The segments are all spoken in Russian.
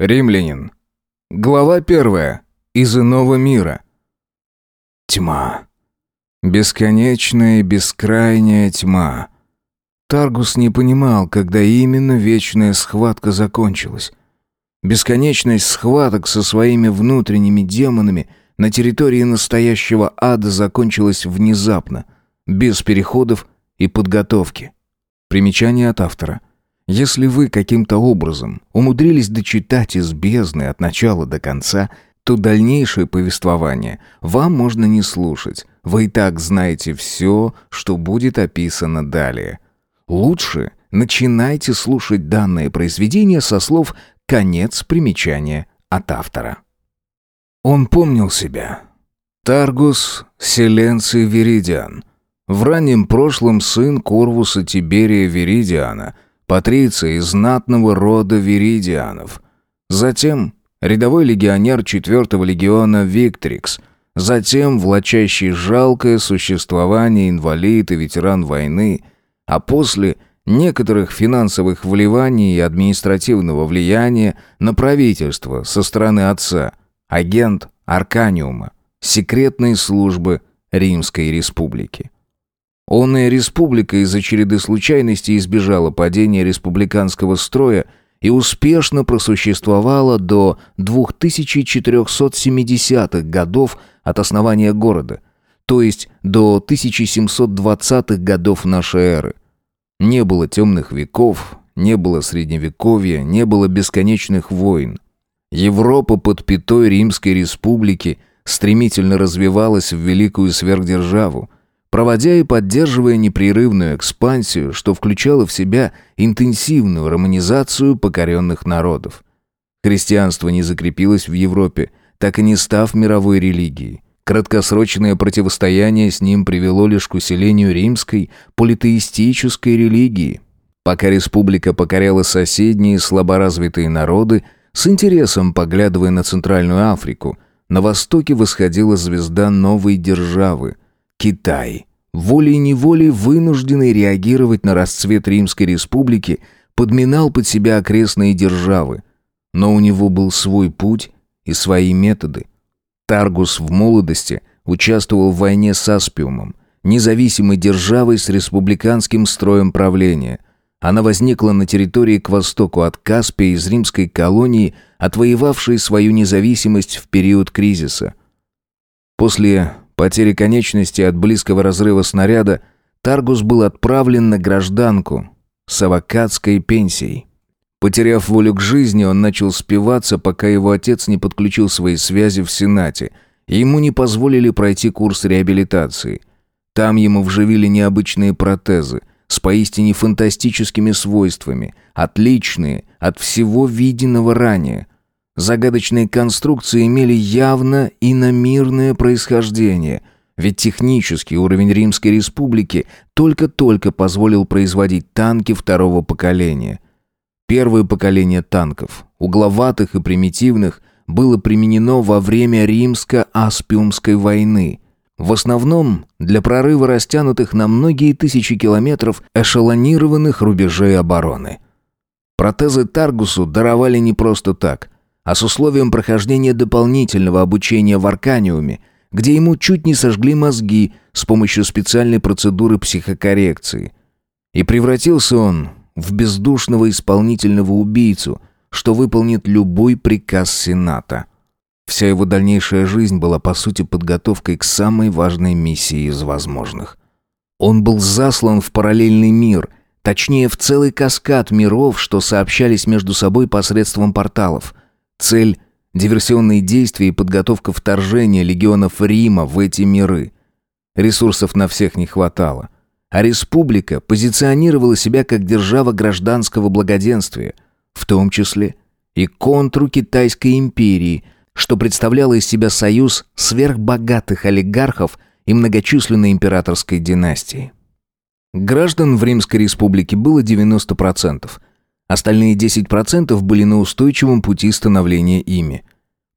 Римлянин. Глава первая. Из иного мира. Тьма. Бесконечная и бескрайняя тьма. Таргус не понимал, когда именно вечная схватка закончилась. Бесконечность схваток со своими внутренними демонами на территории настоящего ада закончилась внезапно, без переходов и подготовки. Примечание от автора. Если вы каким-то образом умудрились дочитать из бездны от начала до конца, то дальнейшее повествование вам можно не слушать. Вы и так знаете все, что будет описано далее. Лучше начинайте слушать данное произведение со слов «конец примечания» от автора. Он помнил себя. Таргус Селенций Веридиан. В раннем прошлом сын Корвуса Тиберия Веридиана – патриция из знатного рода Виридианов. Затем рядовой легионер 4-го легиона Виктрикс, затем влачащий жалкое существование инвалид и ветеран войны, а после некоторых финансовых вливаний и административного влияния на правительство со стороны отца, агент Арканиума, секретной службы Римской Республики. Онная республика из-за череды случайностей избежала падения республиканского строя и успешно просуществовала до 2470-х годов от основания города, то есть до 1720-х годов нашей эры. Не было темных веков, не было средневековья, не было бесконечных войн. Европа под пятой Римской республики стремительно развивалась в великую сверхдержаву – проводя и поддерживая непрерывную экспансию, что включало в себя интенсивную романизацию покоренных народов. Христианство не закрепилось в Европе, так и не став мировой религией. Краткосрочное противостояние с ним привело лишь к усилению римской политеистической религии. Пока республика покоряла соседние слаборазвитые народы, с интересом поглядывая на Центральную Африку, на востоке восходила звезда новой державы – Китай, волей-неволей вынужденный реагировать на расцвет Римской Республики, подминал под себя окрестные державы. Но у него был свой путь и свои методы. Таргус в молодости участвовал в войне с Аспиумом, независимой державой с республиканским строем правления. Она возникла на территории к востоку от Каспия из римской колонии, отвоевавшей свою независимость в период кризиса. После потери конечности от близкого разрыва снаряда, Таргус был отправлен на гражданку с авокадской пенсией. Потеряв волю к жизни, он начал спиваться, пока его отец не подключил свои связи в Сенате, и ему не позволили пройти курс реабилитации. Там ему вживили необычные протезы с поистине фантастическими свойствами, отличные от всего виденного ранее. Загадочные конструкции имели явно иномирное происхождение, ведь технический уровень Римской Республики только-только позволил производить танки второго поколения. Первое поколение танков, угловатых и примитивных, было применено во время Римско-Аспиумской войны – в основном для прорыва растянутых на многие тысячи километров эшелонированных рубежей обороны. Протезы Таргусу даровали не просто так а с условием прохождения дополнительного обучения в Арканиуме, где ему чуть не сожгли мозги с помощью специальной процедуры психокоррекции. И превратился он в бездушного исполнительного убийцу, что выполнит любой приказ Сената. Вся его дальнейшая жизнь была по сути подготовкой к самой важной миссии из возможных. Он был заслан в параллельный мир, точнее в целый каскад миров, что сообщались между собой посредством порталов – Цель – диверсионные действия и подготовка вторжения легионов Рима в эти миры. Ресурсов на всех не хватало. А республика позиционировала себя как держава гражданского благоденствия, в том числе и контру Китайской империи, что представляло из себя союз сверхбогатых олигархов и многочисленной императорской династии. Граждан в Римской республике было 90%, Остальные 10% были на устойчивом пути становления ими.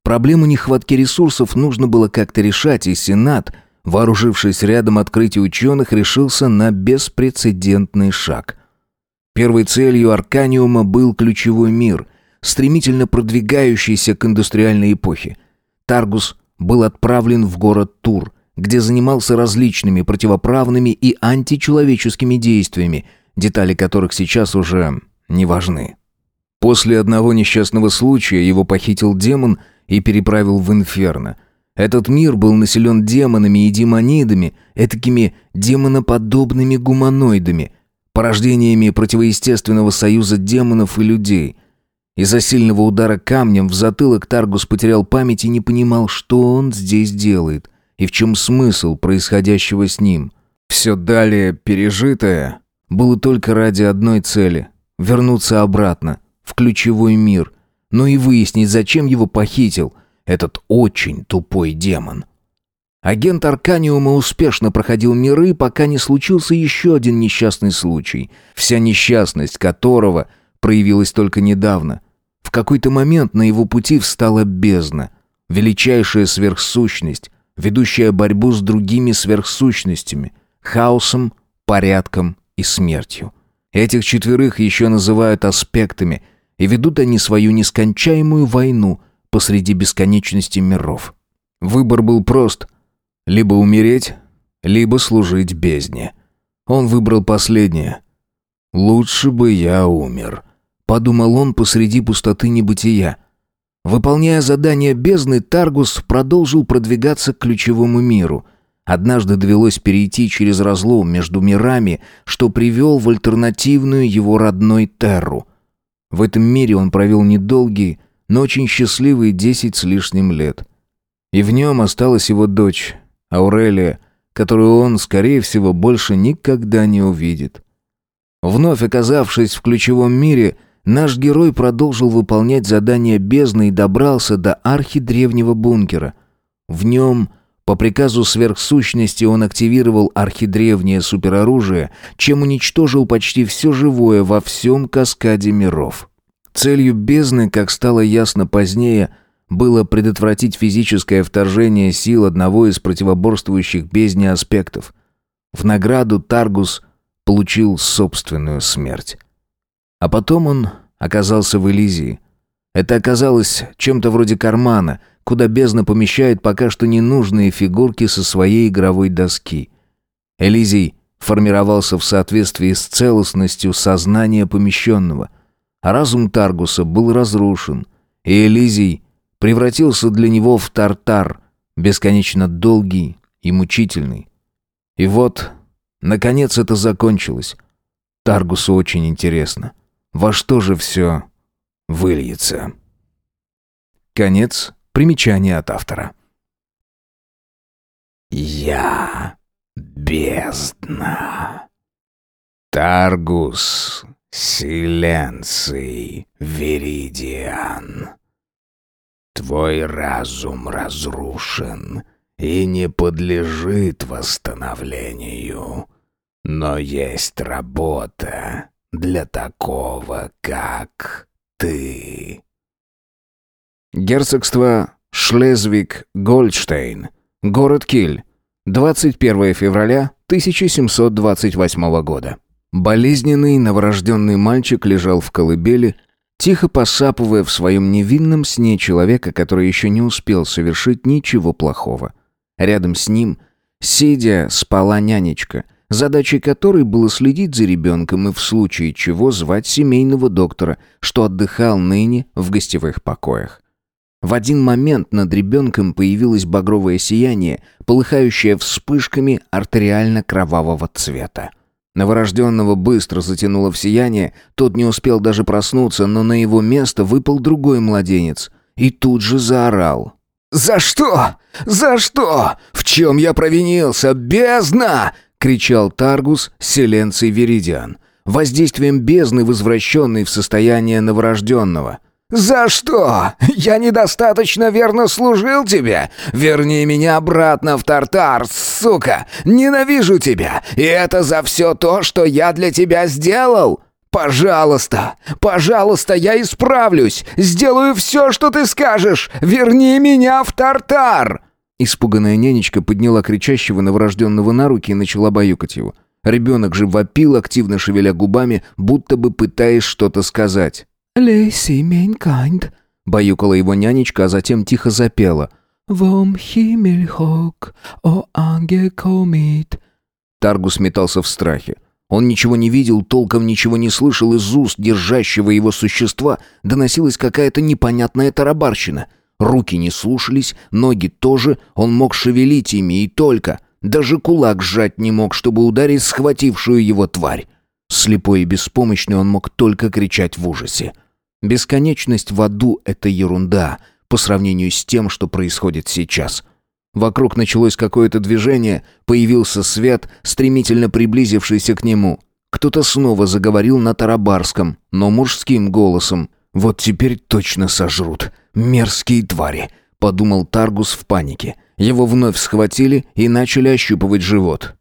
Проблему нехватки ресурсов нужно было как-то решать, и Сенат, вооружившись рядом открытий ученых, решился на беспрецедентный шаг. Первой целью Арканиума был ключевой мир, стремительно продвигающейся к индустриальной эпохе. Таргус был отправлен в город Тур, где занимался различными противоправными и античеловеческими действиями, детали которых сейчас уже не важны. После одного несчастного случая его похитил демон и переправил в Инферно. Этот мир был населен демонами и демонидами, этакими демоноподобными гуманоидами, порождениями противоестественного союза демонов и людей. Из-за сильного удара камнем в затылок Таргус потерял память и не понимал, что он здесь делает и в чем смысл происходящего с ним. Все далее пережитое было только ради одной цели — вернуться обратно, в ключевой мир, но и выяснить, зачем его похитил этот очень тупой демон. Агент Арканиума успешно проходил миры, пока не случился еще один несчастный случай, вся несчастность которого проявилась только недавно. В какой-то момент на его пути встала бездна, величайшая сверхсущность, ведущая борьбу с другими сверхсущностями, хаосом, порядком и смертью. Этих четверых еще называют аспектами, и ведут они свою нескончаемую войну посреди бесконечности миров. Выбор был прост — либо умереть, либо служить бездне. Он выбрал последнее. «Лучше бы я умер», — подумал он посреди пустоты небытия. Выполняя задание бездны, Таргус продолжил продвигаться к ключевому миру. Однажды довелось перейти через разлом между мирами, что привел в альтернативную его родной Терру. В этом мире он провел недолгие, но очень счастливые десять с лишним лет. И в нем осталась его дочь, Аурелия, которую он, скорее всего, больше никогда не увидит. Вновь оказавшись в ключевом мире, Наш герой продолжил выполнять задание бездны и добрался до архидревнего бункера. В нем, по приказу сверхсущности, он активировал архидревнее супероружие, чем уничтожил почти все живое во всем каскаде миров. Целью бездны, как стало ясно позднее, было предотвратить физическое вторжение сил одного из противоборствующих бездне аспектов. В награду Таргус получил собственную смерть. А потом он оказался в Элизии. Это оказалось чем-то вроде кармана, куда бездна помещает пока что ненужные фигурки со своей игровой доски. Элизий формировался в соответствии с целостностью сознания помещенного, а разум Таргуса был разрушен, и Элизий превратился для него в тартар, бесконечно долгий и мучительный. И вот, наконец это закончилось. Таргусу очень интересно — во что же все выльется? Конец примечания от автора. Я бездна. Таргус Силенций Веридиан. Твой разум разрушен и не подлежит восстановлению, но есть работа, для такого, как ты. Герцогство Шлезвиг-Гольдштейн, город Киль, 21 февраля 1728 года. Болезненный новорожденный мальчик лежал в колыбели, тихо посапывая в своем невинном сне человека, который еще не успел совершить ничего плохого. Рядом с ним, сидя, спала нянечка, задачей которой было следить за ребенком и в случае чего звать семейного доктора, что отдыхал ныне в гостевых покоях. В один момент над ребенком появилось багровое сияние, полыхающее вспышками артериально-кровавого цвета. Новорожденного быстро затянуло в сияние, тот не успел даже проснуться, но на его место выпал другой младенец и тут же заорал. «За что? За что? В чем я провинился? Бездна! Кричал Таргус, селенций Веридиан, воздействием бездны, возвращенный в состояние новорожденного. «За что? Я недостаточно верно служил тебе? Верни меня обратно в Тартар, сука! Ненавижу тебя! И это за все то, что я для тебя сделал!» «Пожалуйста, пожалуйста, я исправлюсь! Сделаю все, что ты скажешь! Верни меня в Тартар!» Испуганная нянечка подняла кричащего новорожденного на руки и начала баюкать его. Ребенок же вопил, активно шевеля губами, будто бы пытаясь что-то сказать. Leise, mein Kind», — баюкала его нянечка, а затем тихо запела. «Vom Himmel hoch, o Engel, kommt». Таргус метался в страхе. Он ничего не видел, толком ничего не слышал, из уст держащего его существа доносилась какая-то непонятная тарабарщина. Руки не слушались, ноги тоже, он мог шевелить ими и только. Даже кулак сжать не мог, чтобы ударить схватившую его тварь. Слепой и беспомощный он мог только кричать в ужасе. Бесконечность в аду — это ерунда по сравнению с тем, что происходит сейчас. Вокруг началось какое-то движение, появился свет, стремительно приблизившийся к нему. Кто-то снова заговорил на тарабарском, но мужским голосом. «Вот теперь точно сожрут. Мерзкие твари», — подумал Таргус в панике. Его вновь схватили и начали ощупывать живот.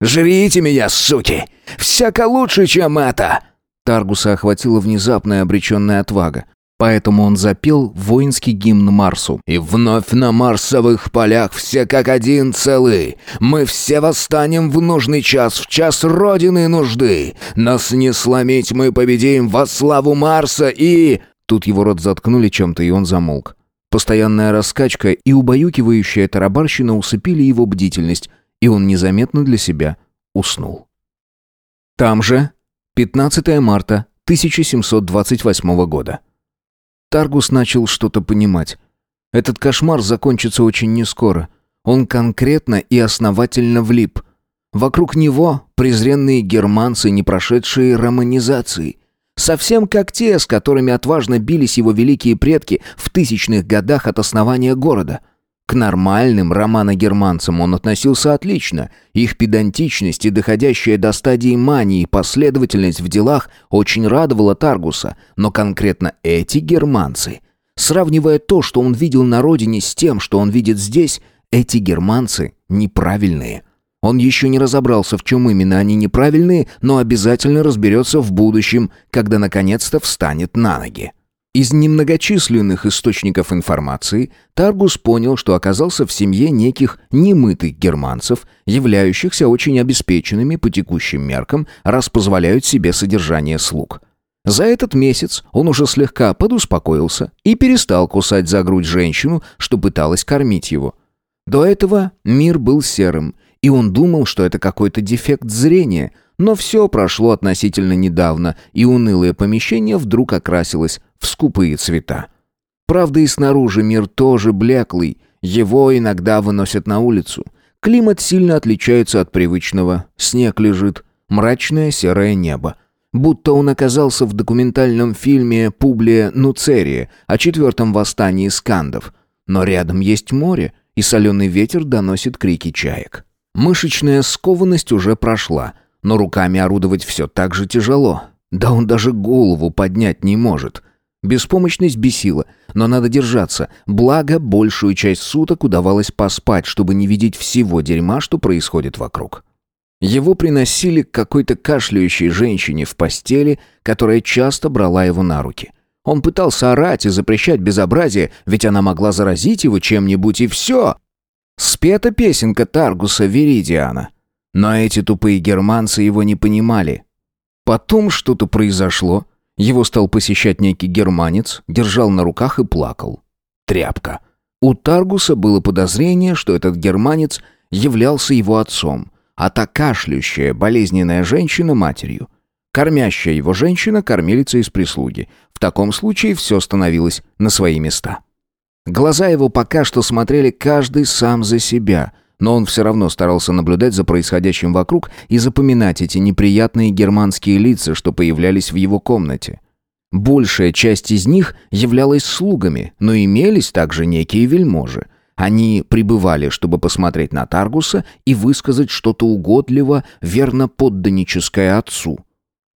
«Жрите меня, суки! Всяко лучше, чем это!» Таргуса охватила внезапная обреченная отвага. Поэтому он запел воинский гимн Марсу. «И вновь на марсовых полях все как один целы. Мы все восстанем в нужный час, в час Родины нужды. Нас не сломить, мы победим во славу Марса и...» Тут его рот заткнули чем-то, и он замолк. Постоянная раскачка и убаюкивающая тарабарщина усыпили его бдительность, и он незаметно для себя уснул. Там же 15 марта 1728 года. Таргус начал что-то понимать. Этот кошмар закончится очень нескоро. Он конкретно и основательно влип. Вокруг него презренные германцы, не прошедшие романизации. Совсем как те, с которыми отважно бились его великие предки в тысячных годах от основания города – к нормальным романо-германцам он относился отлично. Их педантичность и доходящая до стадии мании последовательность в делах очень радовала Таргуса, но конкретно эти германцы, сравнивая то, что он видел на родине с тем, что он видит здесь, эти германцы неправильные. Он еще не разобрался, в чем именно они неправильные, но обязательно разберется в будущем, когда наконец-то встанет на ноги. Из немногочисленных источников информации Таргус понял, что оказался в семье неких немытых германцев, являющихся очень обеспеченными по текущим меркам, раз позволяют себе содержание слуг. За этот месяц он уже слегка подуспокоился и перестал кусать за грудь женщину, что пыталась кормить его. До этого мир был серым, и он думал, что это какой-то дефект зрения – но все прошло относительно недавно, и унылое помещение вдруг окрасилось в скупые цвета. Правда, и снаружи мир тоже блеклый, его иногда выносят на улицу. Климат сильно отличается от привычного. Снег лежит, мрачное серое небо. Будто он оказался в документальном фильме Публия Нуцерия о четвертом восстании скандов. Но рядом есть море, и соленый ветер доносит крики чаек. Мышечная скованность уже прошла — но руками орудовать все так же тяжело. Да он даже голову поднять не может. Беспомощность бесила, но надо держаться. Благо, большую часть суток удавалось поспать, чтобы не видеть всего дерьма, что происходит вокруг. Его приносили к какой-то кашляющей женщине в постели, которая часто брала его на руки. Он пытался орать и запрещать безобразие, ведь она могла заразить его чем-нибудь, и все. Спета песенка Таргуса Веридиана. Но эти тупые германцы его не понимали. Потом что-то произошло. Его стал посещать некий германец, держал на руках и плакал. Тряпка. У Таргуса было подозрение, что этот германец являлся его отцом, а та кашляющая, болезненная женщина – матерью. Кормящая его женщина – кормилица из прислуги. В таком случае все становилось на свои места. Глаза его пока что смотрели каждый сам за себя – но он все равно старался наблюдать за происходящим вокруг и запоминать эти неприятные германские лица, что появлялись в его комнате. Большая часть из них являлась слугами, но имелись также некие вельможи. Они прибывали, чтобы посмотреть на Таргуса и высказать что-то угодливо, верно подданническое отцу.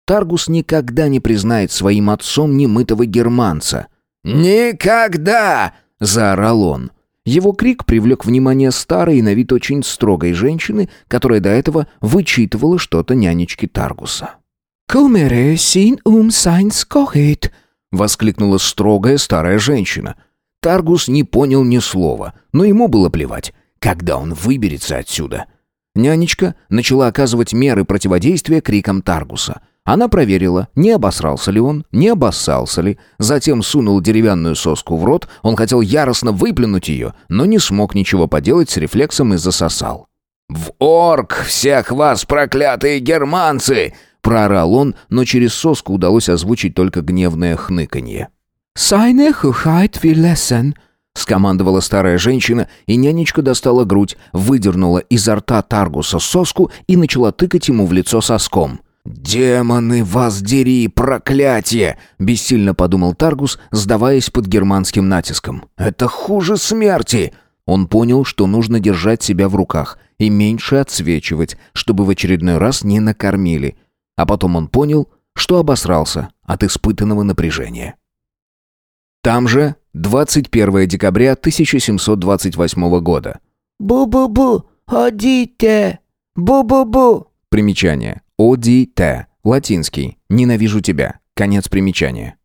Таргус никогда не признает своим отцом немытого германца. «Никогда!» — заорал он. Его крик привлек внимание старой и на вид очень строгой женщины, которая до этого вычитывала что-то нянечке Таргуса. «Кумере син ум сайнс кохит», — воскликнула строгая старая женщина. Таргус не понял ни слова, но ему было плевать, когда он выберется отсюда. Нянечка начала оказывать меры противодействия крикам Таргуса. Она проверила, не обосрался ли он, не обоссался ли, затем сунул деревянную соску в рот, он хотел яростно выплюнуть ее, но не смог ничего поделать с рефлексом и засосал. «В орк всех вас, проклятые германцы!» проорал он, но через соску удалось озвучить только гневное хныканье. «Сайне хухайт вилесен», — скомандовала старая женщина, и нянечка достала грудь, выдернула изо рта Таргуса соску и начала тыкать ему в лицо соском. «Демоны, вас дери, проклятие!» — бессильно подумал Таргус, сдаваясь под германским натиском. «Это хуже смерти!» Он понял, что нужно держать себя в руках и меньше отсвечивать, чтобы в очередной раз не накормили — а потом он понял, что обосрался от испытанного напряжения. Там же 21 декабря 1728 года. «Бу-бу-бу, одите! Бу-бу-бу!» Примечание. «Одите». Латинский. «Ненавижу тебя». Конец примечания.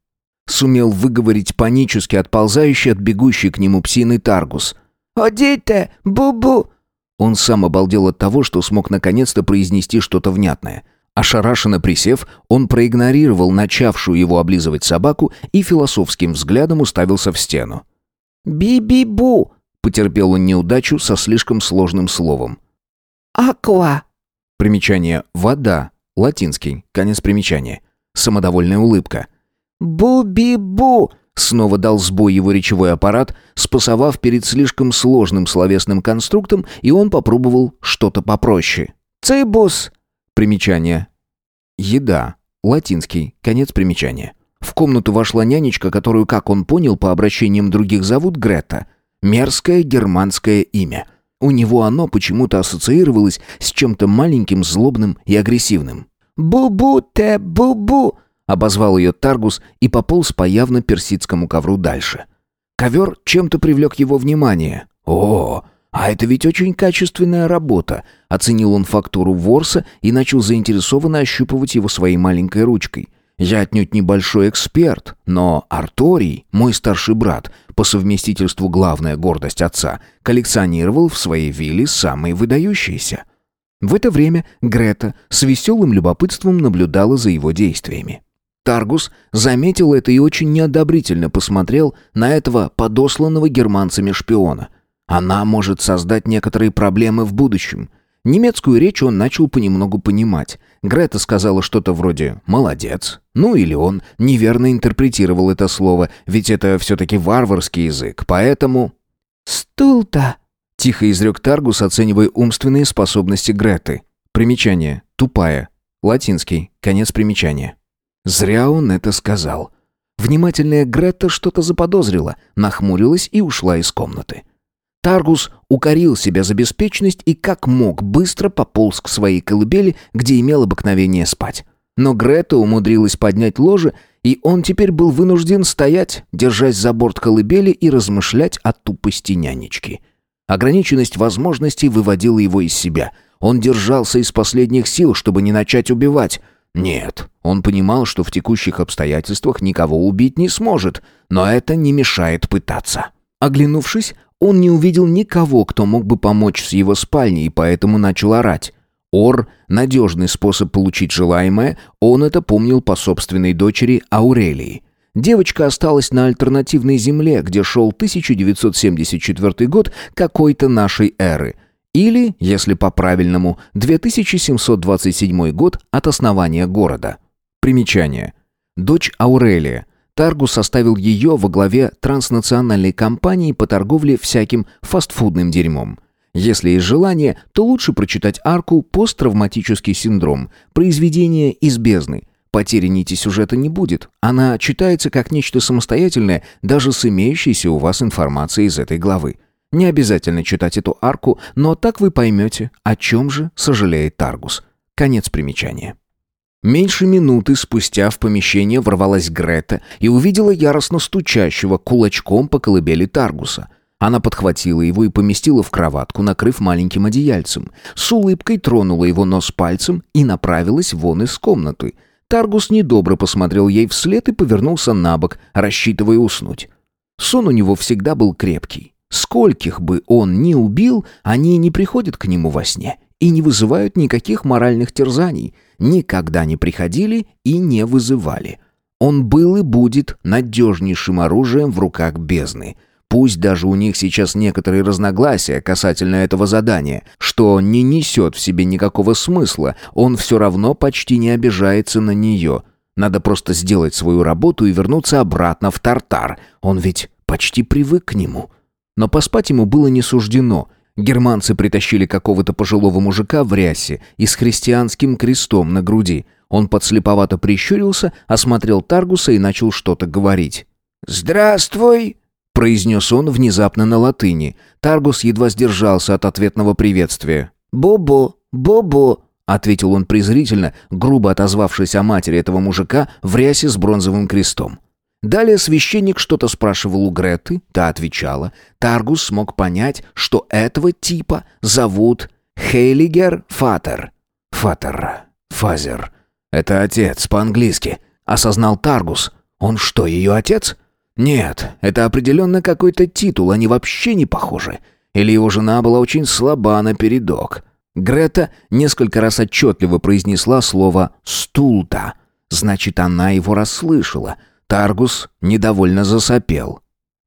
Сумел выговорить панически отползающий от бегущей к нему псины Таргус. «Одите! Бу-бу!» Он сам обалдел от того, что смог наконец-то произнести что-то внятное. Ошарашенно присев, он проигнорировал начавшую его облизывать собаку и философским взглядом уставился в стену. «Би-би-бу!» — потерпел он неудачу со слишком сложным словом. «Аква!» Примечание «вода», латинский, конец примечания. Самодовольная улыбка. «Бу-би-бу!» Снова дал сбой его речевой аппарат, спасовав перед слишком сложным словесным конструктом, и он попробовал что-то попроще. «Цибус!» Примечание. Еда. Латинский. Конец примечания. В комнату вошла нянечка, которую, как он понял, по обращениям других зовут Грета. Мерзкое германское имя. У него оно почему-то ассоциировалось с чем-то маленьким, злобным и агрессивным. «Бу-бу-те, бу-бу!» Обозвал ее Таргус и пополз по явно персидскому ковру дальше. Ковер чем-то привлек его внимание. «О, «А это ведь очень качественная работа», — оценил он фактуру ворса и начал заинтересованно ощупывать его своей маленькой ручкой. «Я отнюдь небольшой эксперт, но Арторий, мой старший брат, по совместительству главная гордость отца, коллекционировал в своей вилле самые выдающиеся». В это время Грета с веселым любопытством наблюдала за его действиями. Таргус заметил это и очень неодобрительно посмотрел на этого подосланного германцами шпиона — она может создать некоторые проблемы в будущем. Немецкую речь он начал понемногу понимать. Грета сказала что-то вроде «молодец». Ну или он неверно интерпретировал это слово, ведь это все-таки варварский язык, поэтому... «Стул-то!» — тихо изрек Таргус, оценивая умственные способности Греты. Примечание. Тупая. Латинский. Конец примечания. Зря он это сказал. Внимательная Грета что-то заподозрила, нахмурилась и ушла из комнаты. Таргус укорил себя за беспечность и как мог быстро пополз к своей колыбели, где имел обыкновение спать. Но Грета умудрилась поднять ложе, и он теперь был вынужден стоять, держась за борт колыбели и размышлять о тупости нянечки. Ограниченность возможностей выводила его из себя. Он держался из последних сил, чтобы не начать убивать. Нет, он понимал, что в текущих обстоятельствах никого убить не сможет, но это не мешает пытаться. Оглянувшись, он не увидел никого, кто мог бы помочь с его спальней, и поэтому начал орать. Ор – надежный способ получить желаемое, он это помнил по собственной дочери Аурелии. Девочка осталась на альтернативной земле, где шел 1974 год какой-то нашей эры. Или, если по-правильному, 2727 год от основания города. Примечание. Дочь Аурелия – Таргус составил ее во главе транснациональной компании по торговле всяким фастфудным дерьмом. Если есть желание, то лучше прочитать арку «Посттравматический синдром», произведение из бездны. Потери нити сюжета не будет. Она читается как нечто самостоятельное, даже с имеющейся у вас информацией из этой главы. Не обязательно читать эту арку, но так вы поймете, о чем же сожалеет Таргус. Конец примечания. Меньше минуты спустя в помещение ворвалась Грета и увидела яростно стучащего кулачком по колыбели Таргуса. Она подхватила его и поместила в кроватку, накрыв маленьким одеяльцем. С улыбкой тронула его нос пальцем и направилась вон из комнаты. Таргус недобро посмотрел ей вслед и повернулся на бок, рассчитывая уснуть. Сон у него всегда был крепкий. Скольких бы он ни убил, они не приходят к нему во сне и не вызывают никаких моральных терзаний, никогда не приходили и не вызывали. Он был и будет надежнейшим оружием в руках бездны. Пусть даже у них сейчас некоторые разногласия касательно этого задания, что не несет в себе никакого смысла, он все равно почти не обижается на нее. Надо просто сделать свою работу и вернуться обратно в Тартар. Он ведь почти привык к нему. Но поспать ему было не суждено. Германцы притащили какого-то пожилого мужика в рясе и с христианским крестом на груди. Он подслеповато прищурился, осмотрел Таргуса и начал что-то говорить. «Здравствуй!» произнес он внезапно на латыни. Таргус едва сдержался от ответного приветствия. «Бу-бу, бу-бу», — ответил он презрительно, грубо отозвавшись о матери этого мужика в рясе с бронзовым крестом. Далее священник что-то спрашивал у Греты, та отвечала. Таргус смог понять, что этого типа зовут Heiliger Vater. Vater, father. Это отец по-английски. Осознал Таргус. Он что, ее отец? Нет, это определенно какой-то титул, они вообще не похожи. Или его жена была очень слаба на передок. Грета несколько раз отчетливо произнесла слово «stulta». Значит, она его расслышала. Таргус недовольно засопел.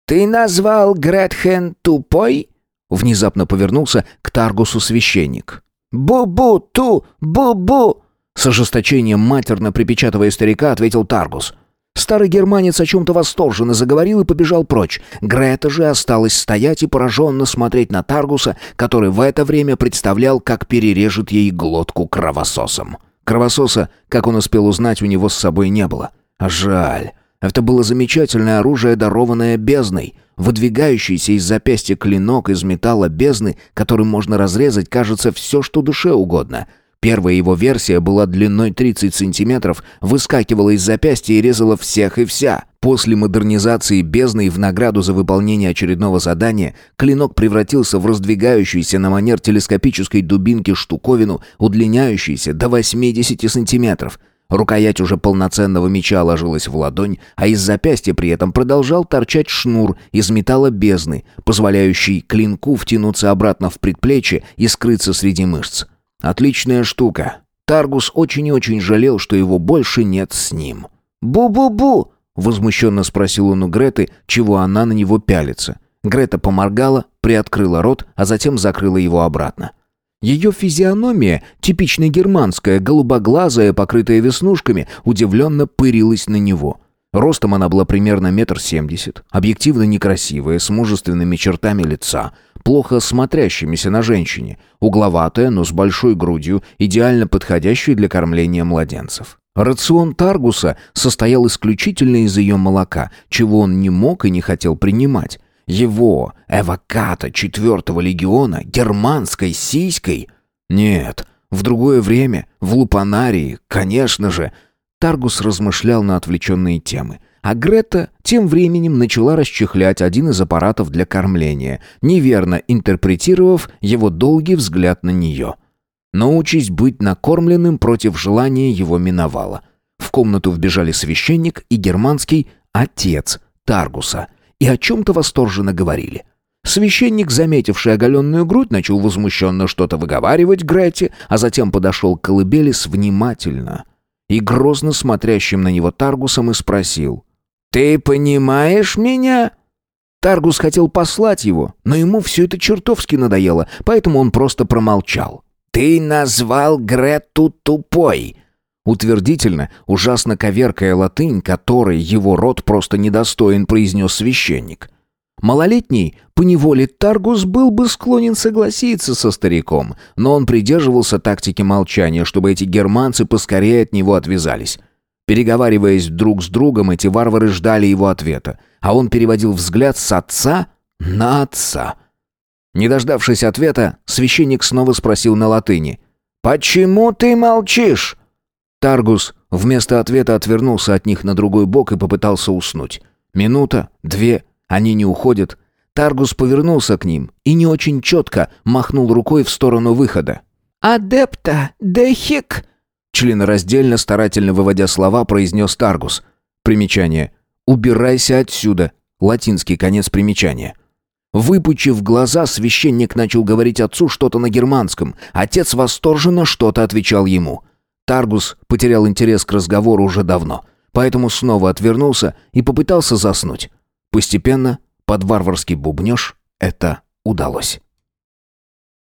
«Ты назвал Гретхен тупой?» Внезапно повернулся к Таргусу священник. «Бу-бу-ту! Бу-бу!» С ожесточением матерно припечатывая старика, ответил Таргус. Старый германец о чем-то восторженно заговорил и побежал прочь. Грета же осталась стоять и пораженно смотреть на Таргуса, который в это время представлял, как перережет ей глотку кровососом. Кровососа, как он успел узнать, у него с собой не было. Жаль. Это было замечательное оружие, дарованное бездной. Выдвигающийся из запястья клинок из металла бездны, которым можно разрезать, кажется, все, что душе угодно — Первая его версия была длиной 30 сантиметров, выскакивала из запястья и резала всех и вся. После модернизации бездны и в награду за выполнение очередного задания клинок превратился в раздвигающуюся на манер телескопической дубинки штуковину, удлиняющуюся до 80 сантиметров. Рукоять уже полноценного меча ложилась в ладонь, а из запястья при этом продолжал торчать шнур из металла бездны, позволяющий клинку втянуться обратно в предплечье и скрыться среди мышц. Отличная штука. Таргус очень и очень жалел, что его больше нет с ним. «Бу-бу-бу!» — возмущенно спросил он у Греты, чего она на него пялится. Грета поморгала, приоткрыла рот, а затем закрыла его обратно. Ее физиономия, типично германская, голубоглазая, покрытая веснушками, удивленно пырилась на него — Ростом она была примерно метр семьдесят, объективно некрасивая, с мужественными чертами лица, плохо смотрящимися на женщине, угловатая, но с большой грудью, идеально подходящей для кормления младенцев. Рацион Таргуса состоял исключительно из ее молока, чего он не мог и не хотел принимать. Его, эваката четвертого легиона, германской сиськой? Нет, в другое время, в Лупанарии, конечно же, Таргус размышлял на отвлеченные темы. А Грета тем временем начала расчехлять один из аппаратов для кормления, неверно интерпретировав его долгий взгляд на нее. Но быть накормленным против желания его миновала. В комнату вбежали священник и германский отец Таргуса и о чем-то восторженно говорили. Священник, заметивший оголенную грудь, начал возмущенно что-то выговаривать Грете, а затем подошел к колыбели с внимательно – и грозно смотрящим на него Таргусом и спросил. «Ты понимаешь меня?» Таргус хотел послать его, но ему все это чертовски надоело, поэтому он просто промолчал. «Ты назвал Грету тупой!» Утвердительно, ужасно коверкая латынь, которой его род просто недостоин, произнес священник. Малолетний, поневоле Таргус был бы склонен согласиться со стариком, но он придерживался тактики молчания, чтобы эти германцы поскорее от него отвязались. Переговариваясь друг с другом, эти варвары ждали его ответа, а он переводил взгляд с отца на отца. Не дождавшись ответа, священник снова спросил на латыни. «Почему ты молчишь?» Таргус вместо ответа отвернулся от них на другой бок и попытался уснуть. Минута, две, они не уходят. Таргус повернулся к ним и не очень четко махнул рукой в сторону выхода. «Адепта дехик!» Членораздельно, старательно выводя слова, произнес Таргус. Примечание. «Убирайся отсюда!» Латинский конец примечания. Выпучив глаза, священник начал говорить отцу что-то на германском. Отец восторженно что-то отвечал ему. Таргус потерял интерес к разговору уже давно, поэтому снова отвернулся и попытался заснуть. Постепенно, под варварский бубнёж, это удалось.